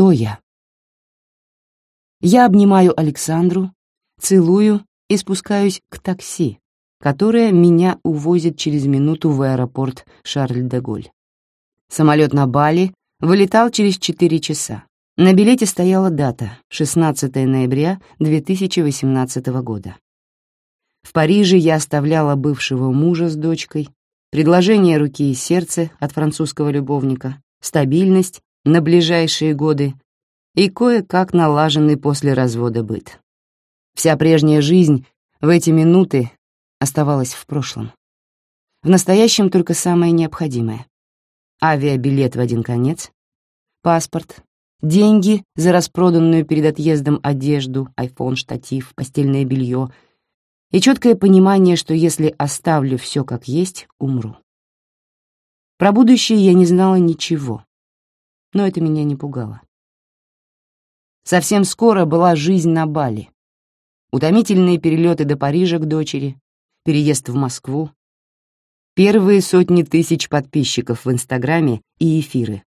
Кто я? Я обнимаю Александру, целую и спускаюсь к такси, которое меня увозит через минуту в аэропорт Шарль-де-Голь. Самолет на Бали вылетал через 4 часа. На билете стояла дата — 16 ноября 2018 года. В Париже я оставляла бывшего мужа с дочкой, предложение руки и сердца от французского любовника, стабильность на ближайшие годы и кое-как налаженный после развода быт. Вся прежняя жизнь в эти минуты оставалась в прошлом. В настоящем только самое необходимое. Авиабилет в один конец, паспорт, деньги за распроданную перед отъездом одежду, айфон, штатив, постельное белье и четкое понимание, что если оставлю все как есть, умру. Про будущее я не знала ничего, но это меня не пугало. Совсем скоро была жизнь на Бали. Утомительные перелеты до Парижа к дочери, переезд в Москву, первые сотни тысяч подписчиков в Инстаграме и эфиры.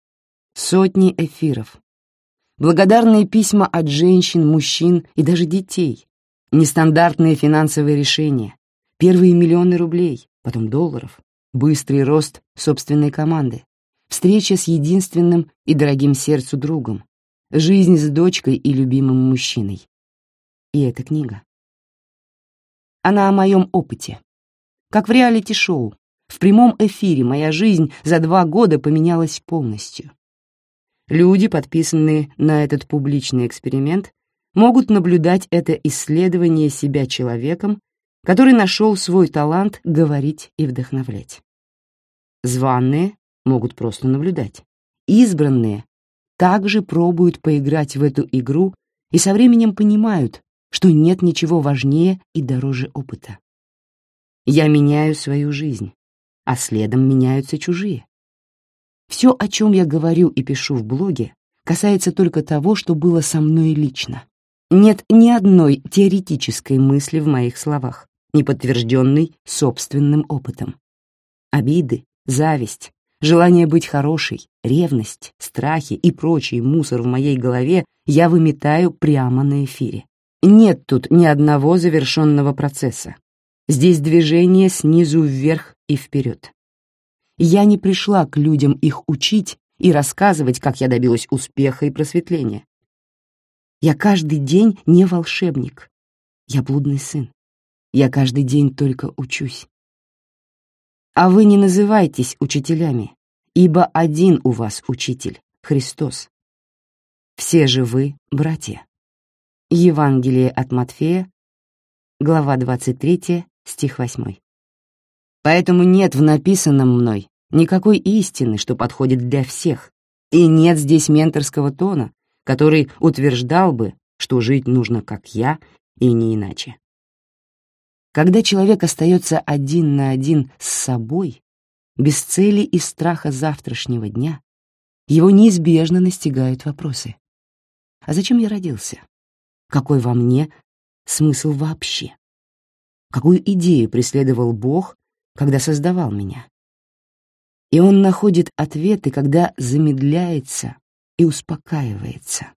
Сотни эфиров. Благодарные письма от женщин, мужчин и даже детей. Нестандартные финансовые решения. Первые миллионы рублей, потом долларов. Быстрый рост собственной команды. Встреча с единственным и дорогим сердцу другом, Жизнь с дочкой и любимым мужчиной. И эта книга. Она о моем опыте. Как в реалити-шоу, в прямом эфире моя жизнь за два года поменялась полностью. Люди, подписанные на этот публичный эксперимент, могут наблюдать это исследование себя человеком, который нашел свой талант говорить и вдохновлять. Званные могут просто наблюдать. Избранные также пробуют поиграть в эту игру и со временем понимают, что нет ничего важнее и дороже опыта. Я меняю свою жизнь, а следом меняются чужие. Все, о чем я говорю и пишу в блоге, касается только того, что было со мной лично. Нет ни одной теоретической мысли в моих словах, не подтвержденной собственным опытом. Обиды, зависть, Желание быть хорошей, ревность, страхи и прочий мусор в моей голове я выметаю прямо на эфире. Нет тут ни одного завершенного процесса. Здесь движение снизу вверх и вперед. Я не пришла к людям их учить и рассказывать, как я добилась успеха и просветления. Я каждый день не волшебник. Я блудный сын. Я каждый день только учусь. А вы не называйтесь учителями, ибо один у вас учитель — Христос. Все же вы — братья. Евангелие от Матфея, глава 23, стих 8. Поэтому нет в написанном мной никакой истины, что подходит для всех, и нет здесь менторского тона, который утверждал бы, что жить нужно как я и не иначе. Когда человек остается один на один с собой, без цели и страха завтрашнего дня, его неизбежно настигают вопросы. А зачем я родился? Какой во мне смысл вообще? Какую идею преследовал Бог, когда создавал меня? И он находит ответы, когда замедляется и успокаивается,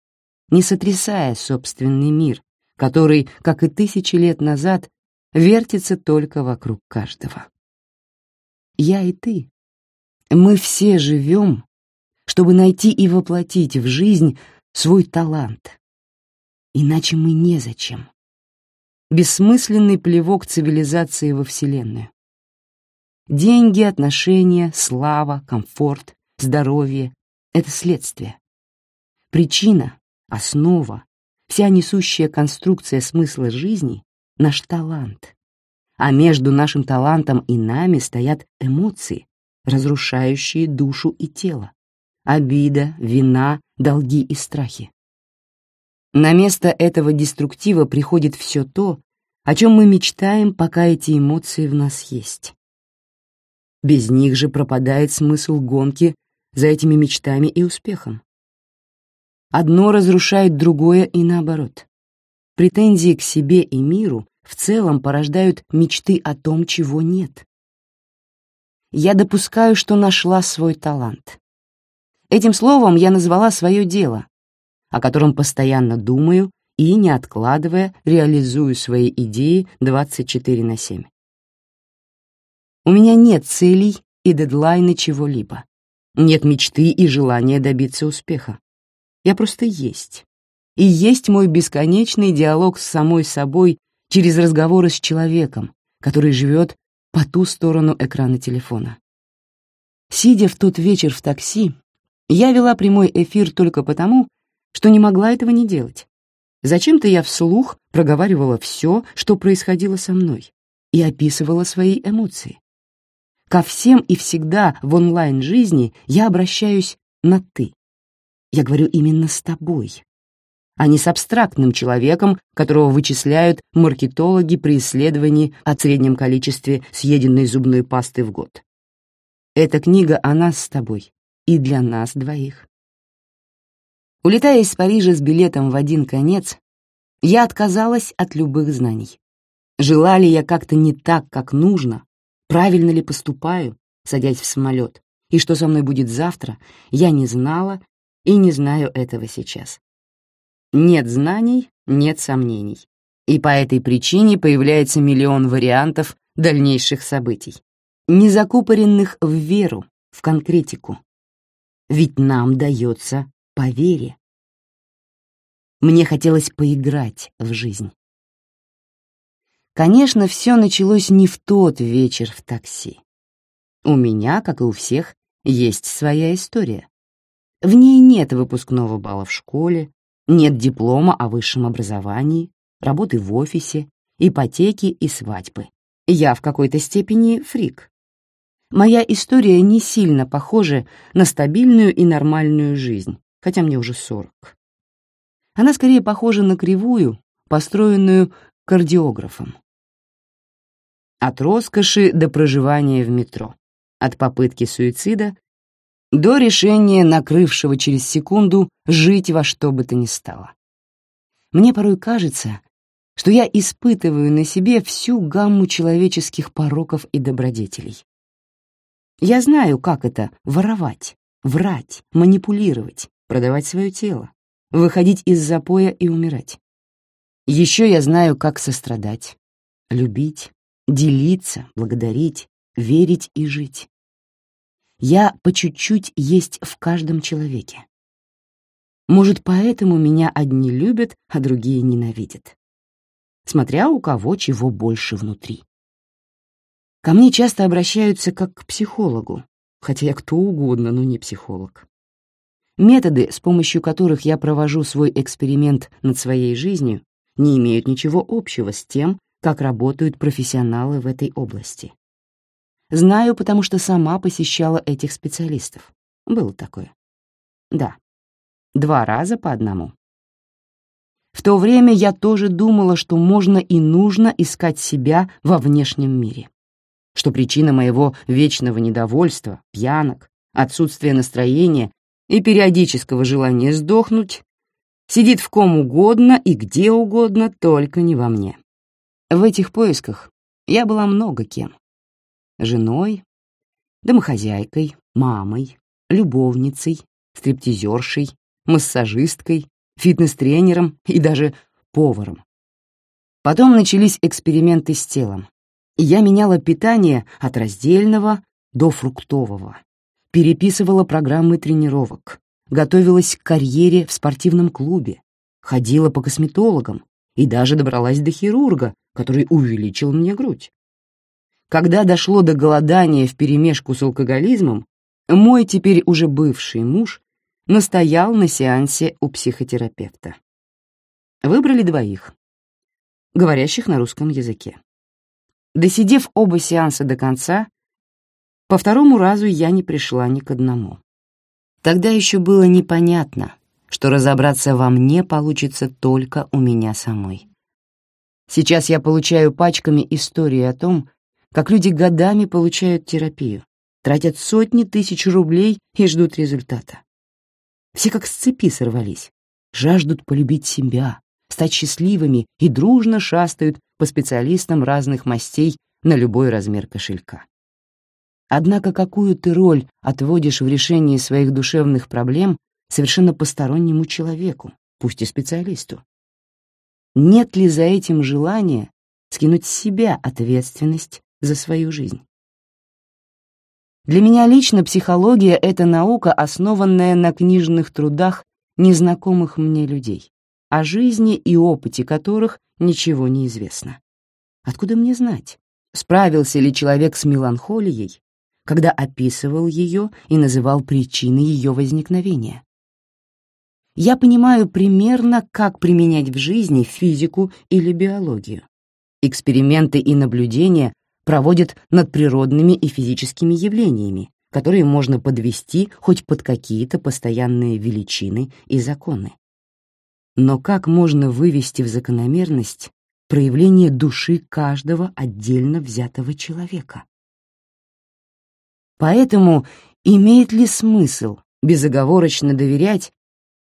не сотрясая собственный мир, который, как и тысячи лет назад, вертится только вокруг каждого. Я и ты. Мы все живем, чтобы найти и воплотить в жизнь свой талант. Иначе мы незачем. Бессмысленный плевок цивилизации во Вселенную. Деньги, отношения, слава, комфорт, здоровье — это следствие. Причина, основа, вся несущая конструкция смысла жизни наш талант. А между нашим талантом и нами стоят эмоции, разрушающие душу и тело. Обида, вина, долги и страхи. На место этого деструктива приходит все то, о чем мы мечтаем, пока эти эмоции в нас есть. Без них же пропадает смысл гонки за этими мечтами и успехом. Одно разрушает другое и наоборот. Претензии к себе и миру в целом порождают мечты о том, чего нет. Я допускаю, что нашла свой талант. Этим словом я назвала свое дело, о котором постоянно думаю и, не откладывая, реализую свои идеи 24 на 7. У меня нет целей и дедлайна чего-либо. Нет мечты и желания добиться успеха. Я просто есть. И есть мой бесконечный диалог с самой собой через разговоры с человеком, который живет по ту сторону экрана телефона. Сидя в тот вечер в такси, я вела прямой эфир только потому, что не могла этого не делать. Зачем-то я вслух проговаривала все, что происходило со мной, и описывала свои эмоции. Ко всем и всегда в онлайн-жизни я обращаюсь на «ты». Я говорю именно с тобой, а не с абстрактным человеком, которого вычисляют маркетологи при исследовании о среднем количестве съеденной зубной пасты в год. Эта книга о нас с тобой и для нас двоих. Улетая из Парижа с билетом в один конец, я отказалась от любых знаний. Жила ли я как-то не так, как нужно, правильно ли поступаю, садясь в самолет, и что со мной будет завтра, я не знала и не знаю этого сейчас. Нет знаний, нет сомнений. И по этой причине появляется миллион вариантов дальнейших событий, не закупоренных в веру, в конкретику. Ведь нам дается по вере. Мне хотелось поиграть в жизнь. Конечно, все началось не в тот вечер в такси. У меня, как и у всех, есть своя история. В ней нет выпускного балла в школе, нет диплома о высшем образовании, работы в офисе, ипотеки и свадьбы. Я в какой-то степени фрик. Моя история не сильно похожа на стабильную и нормальную жизнь, хотя мне уже сорок. Она скорее похожа на кривую, построенную кардиографом. От роскоши до проживания в метро, от попытки суицида до решения, накрывшего через секунду, жить во что бы то ни стало. Мне порой кажется, что я испытываю на себе всю гамму человеческих пороков и добродетелей. Я знаю, как это — воровать, врать, манипулировать, продавать свое тело, выходить из запоя и умирать. Еще я знаю, как сострадать, любить, делиться, благодарить, верить и жить. Я по чуть-чуть есть в каждом человеке. Может, поэтому меня одни любят, а другие ненавидят. Смотря у кого чего больше внутри. Ко мне часто обращаются как к психологу, хотя я кто угодно, но не психолог. Методы, с помощью которых я провожу свой эксперимент над своей жизнью, не имеют ничего общего с тем, как работают профессионалы в этой области. Знаю, потому что сама посещала этих специалистов. Было такое. Да, два раза по одному. В то время я тоже думала, что можно и нужно искать себя во внешнем мире что причина моего вечного недовольства, пьянок, отсутствия настроения и периодического желания сдохнуть сидит в ком угодно и где угодно, только не во мне. В этих поисках я была много кем. Женой, домохозяйкой, мамой, любовницей, стриптизершей, массажисткой, фитнес-тренером и даже поваром. Потом начались эксперименты с телом, я меняла питание от раздельного до фруктового, переписывала программы тренировок, готовилась к карьере в спортивном клубе, ходила по косметологам. И даже добралась до хирурга, который увеличил мне грудь. Когда дошло до голодания вперемешку с алкоголизмом, мой теперь уже бывший муж настоял на сеансе у психотерапевта. Выбрали двоих, говорящих на русском языке. Досидев оба сеанса до конца, по второму разу я не пришла ни к одному. Тогда еще было непонятно, что разобраться во мне получится только у меня самой. Сейчас я получаю пачками истории о том, как люди годами получают терапию, тратят сотни тысяч рублей и ждут результата. Все как с цепи сорвались, жаждут полюбить себя, стать счастливыми и дружно шастают по специалистам разных мастей на любой размер кошелька. Однако какую ты роль отводишь в решении своих душевных проблем, совершенно постороннему человеку, пусть и специалисту? Нет ли за этим желания скинуть с себя ответственность за свою жизнь? Для меня лично психология — это наука, основанная на книжных трудах незнакомых мне людей, о жизни и опыте которых ничего не известно. Откуда мне знать, справился ли человек с меланхолией, когда описывал ее и называл причины ее возникновения? Я понимаю примерно, как применять в жизни физику или биологию. Эксперименты и наблюдения проводят над природными и физическими явлениями, которые можно подвести хоть под какие-то постоянные величины и законы. Но как можно вывести в закономерность проявление души каждого отдельно взятого человека? Поэтому имеет ли смысл безоговорочно доверять,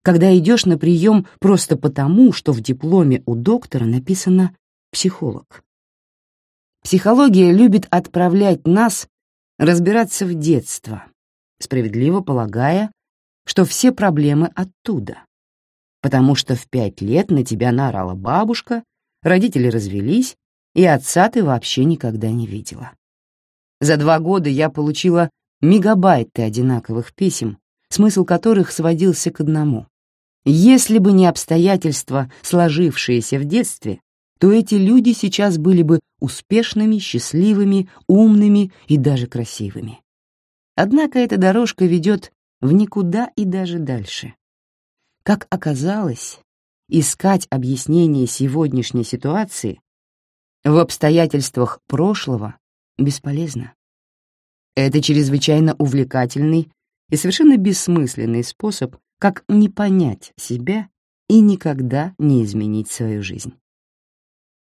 когда идешь на прием просто потому, что в дипломе у доктора написано «психолог»? Психология любит отправлять нас разбираться в детство, справедливо полагая, что все проблемы оттуда. Потому что в пять лет на тебя наорала бабушка, родители развелись, и отца ты вообще никогда не видела. За два года я получила мегабайты одинаковых писем, смысл которых сводился к одному. Если бы не обстоятельства, сложившиеся в детстве, то эти люди сейчас были бы успешными, счастливыми, умными и даже красивыми. Однако эта дорожка ведет в никуда и даже дальше. Как оказалось, искать объяснение сегодняшней ситуации в обстоятельствах прошлого бесполезно. Это чрезвычайно увлекательный и совершенно бессмысленный способ, как не понять себя и никогда не изменить свою жизнь.